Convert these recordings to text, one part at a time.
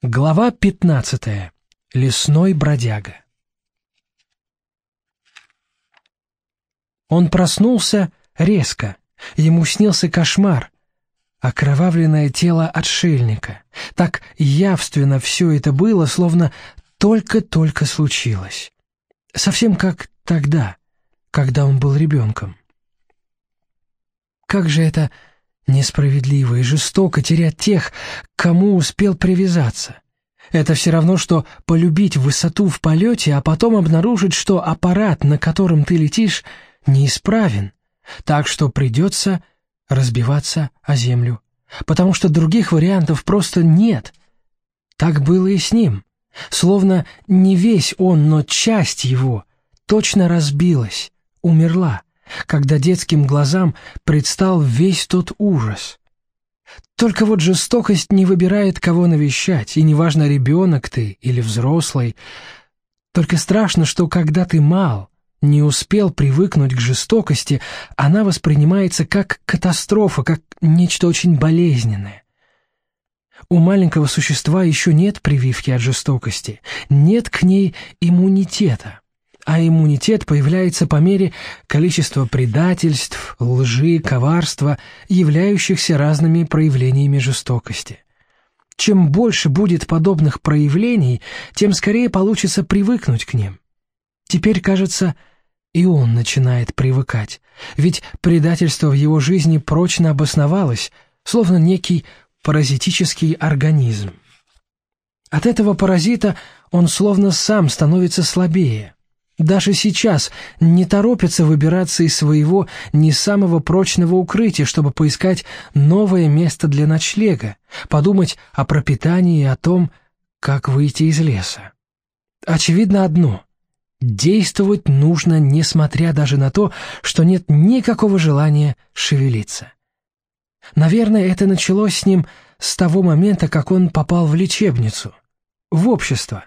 Глава 15. Лесной бродяга. Он проснулся резко. Ему снился кошмар. Окровавленное тело отшельника. Так явственно все это было, словно только-только случилось. Совсем как тогда, когда он был ребенком. Как же это Несправедливо и жестоко терять тех, кому успел привязаться. Это все равно, что полюбить высоту в полете, а потом обнаружить, что аппарат, на котором ты летишь, неисправен, так что придется разбиваться о землю, потому что других вариантов просто нет. Так было и с ним. Словно не весь он, но часть его точно разбилась, умерла когда детским глазам предстал весь тот ужас. Только вот жестокость не выбирает, кого навещать, и неважно, ребенок ты или взрослый. Только страшно, что когда ты мал, не успел привыкнуть к жестокости, она воспринимается как катастрофа, как нечто очень болезненное. У маленького существа еще нет прививки от жестокости, нет к ней иммунитета а иммунитет появляется по мере количества предательств, лжи, коварства, являющихся разными проявлениями жестокости. Чем больше будет подобных проявлений, тем скорее получится привыкнуть к ним. Теперь, кажется, и он начинает привыкать, ведь предательство в его жизни прочно обосновалось, словно некий паразитический организм. От этого паразита он словно сам становится слабее – даже сейчас не торопится выбираться из своего не самого прочного укрытия, чтобы поискать новое место для ночлега, подумать о пропитании и о том, как выйти из леса. Очевидно одно — действовать нужно, несмотря даже на то, что нет никакого желания шевелиться. Наверное, это началось с ним с того момента, как он попал в лечебницу, в общество.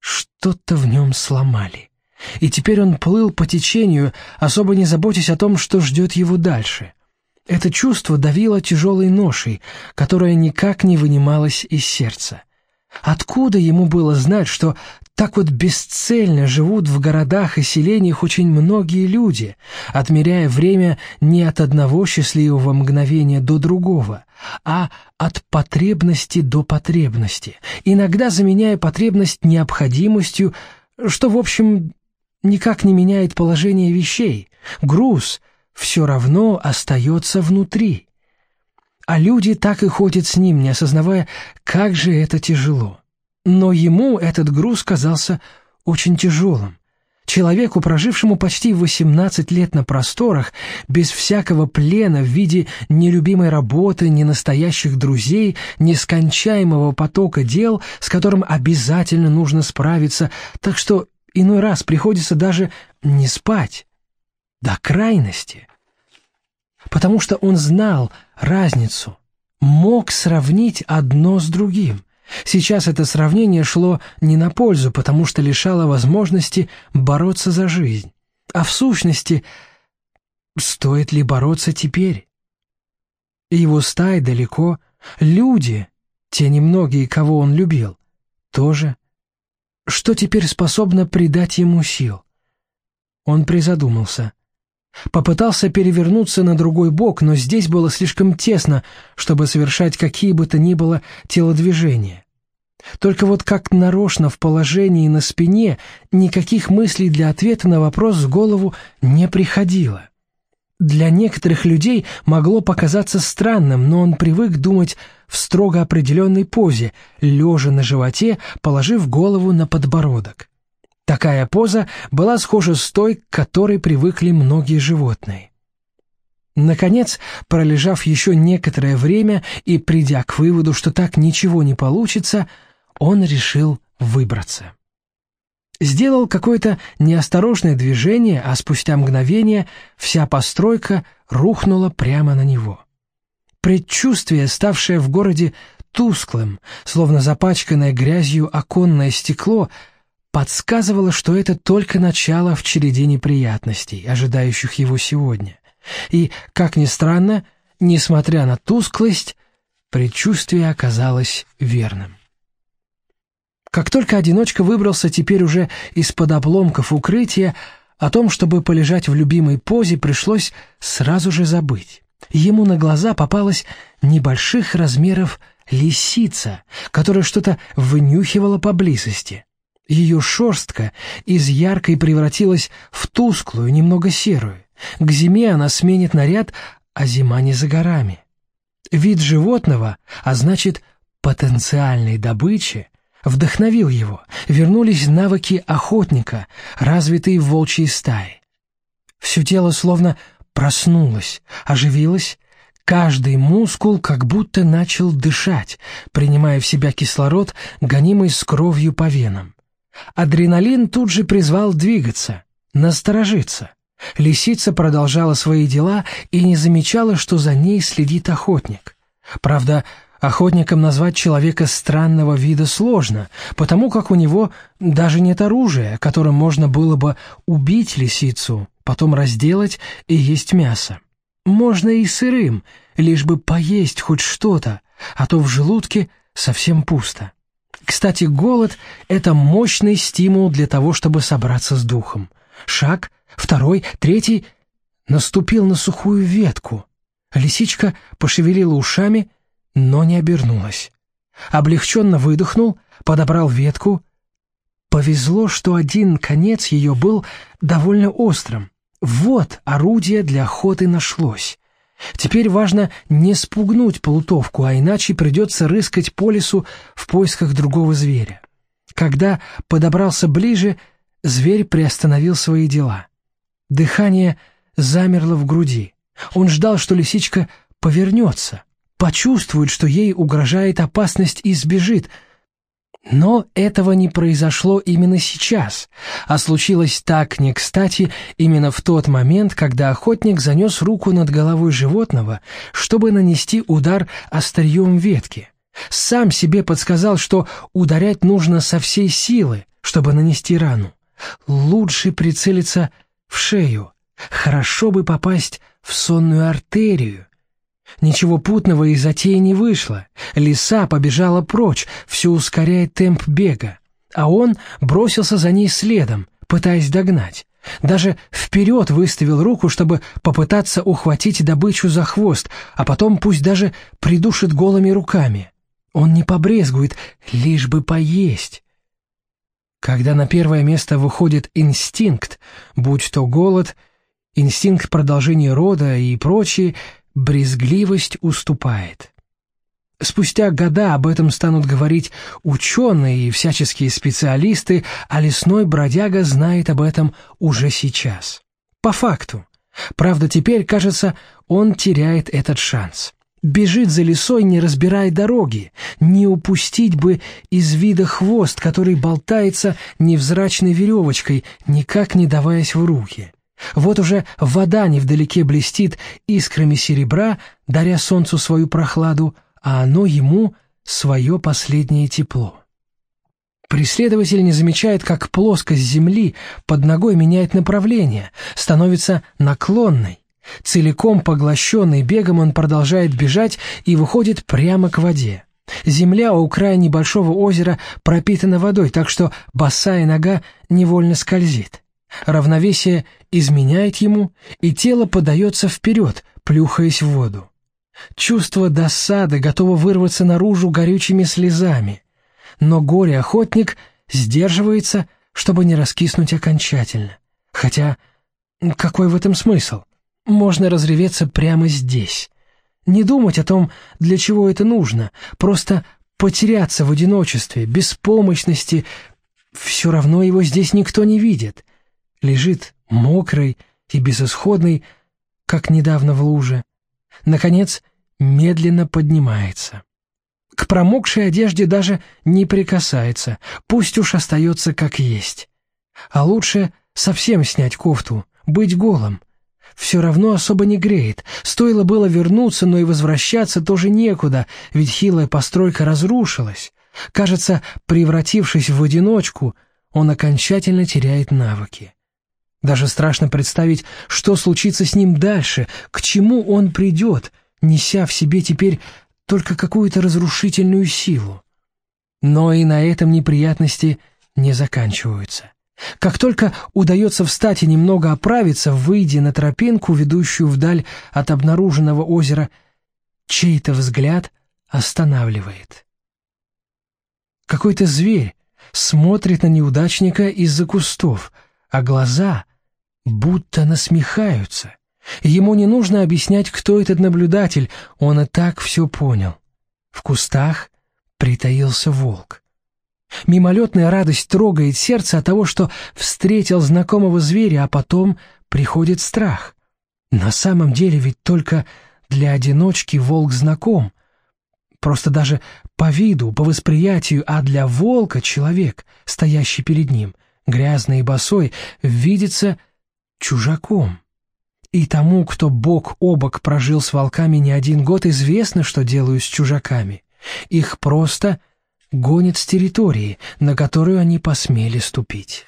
Что-то в нем сломали. И теперь он плыл по течению, особо не заботясь о том, что ждет его дальше. Это чувство давило тяжелой ношей, которая никак не вынималась из сердца. Откуда ему было знать, что так вот бесцельно живут в городах и селениях очень многие люди, отмеряя время не от одного счастливого мгновения до другого, а от потребности до потребности, иногда заменяя потребность необходимостью, что, в общем, никак не меняет положение вещей. Груз все равно остается внутри. А люди так и ходят с ним, не осознавая, как же это тяжело. Но ему этот груз казался очень тяжелым. Человеку, прожившему почти 18 лет на просторах, без всякого плена в виде нелюбимой работы, ненастоящих друзей, нескончаемого потока дел, с которым обязательно нужно справиться, так что Иной раз приходится даже не спать, до крайности. Потому что он знал разницу, мог сравнить одно с другим. Сейчас это сравнение шло не на пользу, потому что лишало возможности бороться за жизнь. А в сущности, стоит ли бороться теперь? Его стай далеко, люди, те немногие, кого он любил, тоже что теперь способно придать ему сил? Он призадумался. Попытался перевернуться на другой бок, но здесь было слишком тесно, чтобы совершать какие бы то ни было телодвижения. Только вот как нарочно в положении на спине никаких мыслей для ответа на вопрос в голову не приходило. Для некоторых людей могло показаться странным, но он привык думать в строго определенной позе, лежа на животе, положив голову на подбородок. Такая поза была схожа с той, к которой привыкли многие животные. Наконец, пролежав еще некоторое время и придя к выводу, что так ничего не получится, он решил выбраться сделал какое-то неосторожное движение, а спустя мгновение вся постройка рухнула прямо на него. Предчувствие, ставшее в городе тусклым, словно запачканное грязью оконное стекло, подсказывало, что это только начало в череде неприятностей, ожидающих его сегодня. И, как ни странно, несмотря на тусклость, предчувствие оказалось верным. Как только одиночка выбрался теперь уже из-под обломков укрытия, о том, чтобы полежать в любимой позе, пришлось сразу же забыть. Ему на глаза попалась небольших размеров лисица, которая что-то вынюхивала поблизости. Ее шерстка из яркой превратилась в тусклую, немного серую. К зиме она сменит наряд, а зима не за горами. Вид животного, а значит, потенциальной добычи, вдохновил его, вернулись навыки охотника, развитые в волчьей стае. Все тело словно проснулось, оживилось, каждый мускул как будто начал дышать, принимая в себя кислород, гонимый с кровью по венам. Адреналин тут же призвал двигаться, насторожиться. Лисица продолжала свои дела и не замечала, что за ней следит охотник. Правда, охотником назвать человека странного вида сложно, потому как у него даже нет оружия, которым можно было бы убить лисицу, потом разделать и есть мясо. Можно и сырым, лишь бы поесть хоть что-то, а то в желудке совсем пусто. Кстати, голод — это мощный стимул для того, чтобы собраться с духом. Шаг, второй, третий — наступил на сухую ветку. Лисичка пошевелила ушами, но не обернулась. Облегченно выдохнул, подобрал ветку. Повезло, что один конец ее был довольно острым. Вот орудие для охоты нашлось. Теперь важно не спугнуть плутовку, а иначе придется рыскать по лесу в поисках другого зверя. Когда подобрался ближе, зверь приостановил свои дела. Дыхание замерло в груди. Он ждал, что лисичка повернется, почувствует, что ей угрожает опасность и сбежит — но этого не произошло именно сейчас, а случилось так не кстати именно в тот момент, когда охотник занес руку над головой животного, чтобы нанести удар острием ветки. Сам себе подсказал, что ударять нужно со всей силы, чтобы нанести рану. Лучше прицелиться в шею. Хорошо бы попасть в сонную артерию, Ничего путного из затеи не вышло. Лиса побежала прочь, все ускоряя темп бега. А он бросился за ней следом, пытаясь догнать. Даже вперед выставил руку, чтобы попытаться ухватить добычу за хвост, а потом пусть даже придушит голыми руками. Он не побрезгует, лишь бы поесть. Когда на первое место выходит инстинкт, будь то голод, инстинкт продолжения рода и прочие, брезгливость уступает. Спустя года об этом станут говорить ученые и всяческие специалисты, а лесной бродяга знает об этом уже сейчас. По факту. Правда, теперь, кажется, он теряет этот шанс. Бежит за лесой, не разбирая дороги, не упустить бы из вида хвост, который болтается невзрачной веревочкой, никак не даваясь в руки. Вот уже вода невдалеке блестит искрами серебра, даря солнцу свою прохладу, а оно ему свое последнее тепло. Преследователь не замечает, как плоскость земли под ногой меняет направление, становится наклонной. Целиком поглощенный бегом он продолжает бежать и выходит прямо к воде. Земля у края небольшого озера пропитана водой, так что босая нога невольно скользит. Равновесие изменяет ему, и тело подается вперед, плюхаясь в воду. Чувство досады готово вырваться наружу горючими слезами. Но горе-охотник сдерживается, чтобы не раскиснуть окончательно. Хотя, какой в этом смысл? Можно разреветься прямо здесь. Не думать о том, для чего это нужно, просто потеряться в одиночестве, беспомощности. Все равно его здесь никто не видит лежит мокрый и безысходный, как недавно в луже. Наконец, медленно поднимается. К промокшей одежде даже не прикасается, пусть уж остается как есть. А лучше совсем снять кофту, быть голым. Все равно особо не греет. Стоило было вернуться, но и возвращаться тоже некуда, ведь хилая постройка разрушилась. Кажется, превратившись в одиночку, он окончательно теряет навыки. Даже страшно представить, что случится с ним дальше, к чему он придет, неся в себе теперь только какую-то разрушительную силу. Но и на этом неприятности не заканчиваются. Как только удается встать и немного оправиться, выйдя на тропинку, ведущую вдаль от обнаруженного озера, чей-то взгляд останавливает. Какой-то зверь смотрит на неудачника из-за кустов, а глаза будто насмехаются. Ему не нужно объяснять, кто этот наблюдатель, он и так все понял. В кустах притаился волк. Мимолетная радость трогает сердце от того, что встретил знакомого зверя, а потом приходит страх. На самом деле ведь только для одиночки волк знаком. Просто даже по виду, по восприятию, а для волка человек, стоящий перед ним, грязный и босой, видится чужаком. И тому, кто бок о бок прожил с волками не один год, известно, что делаю с чужаками. Их просто гонят с территории, на которую они посмели ступить.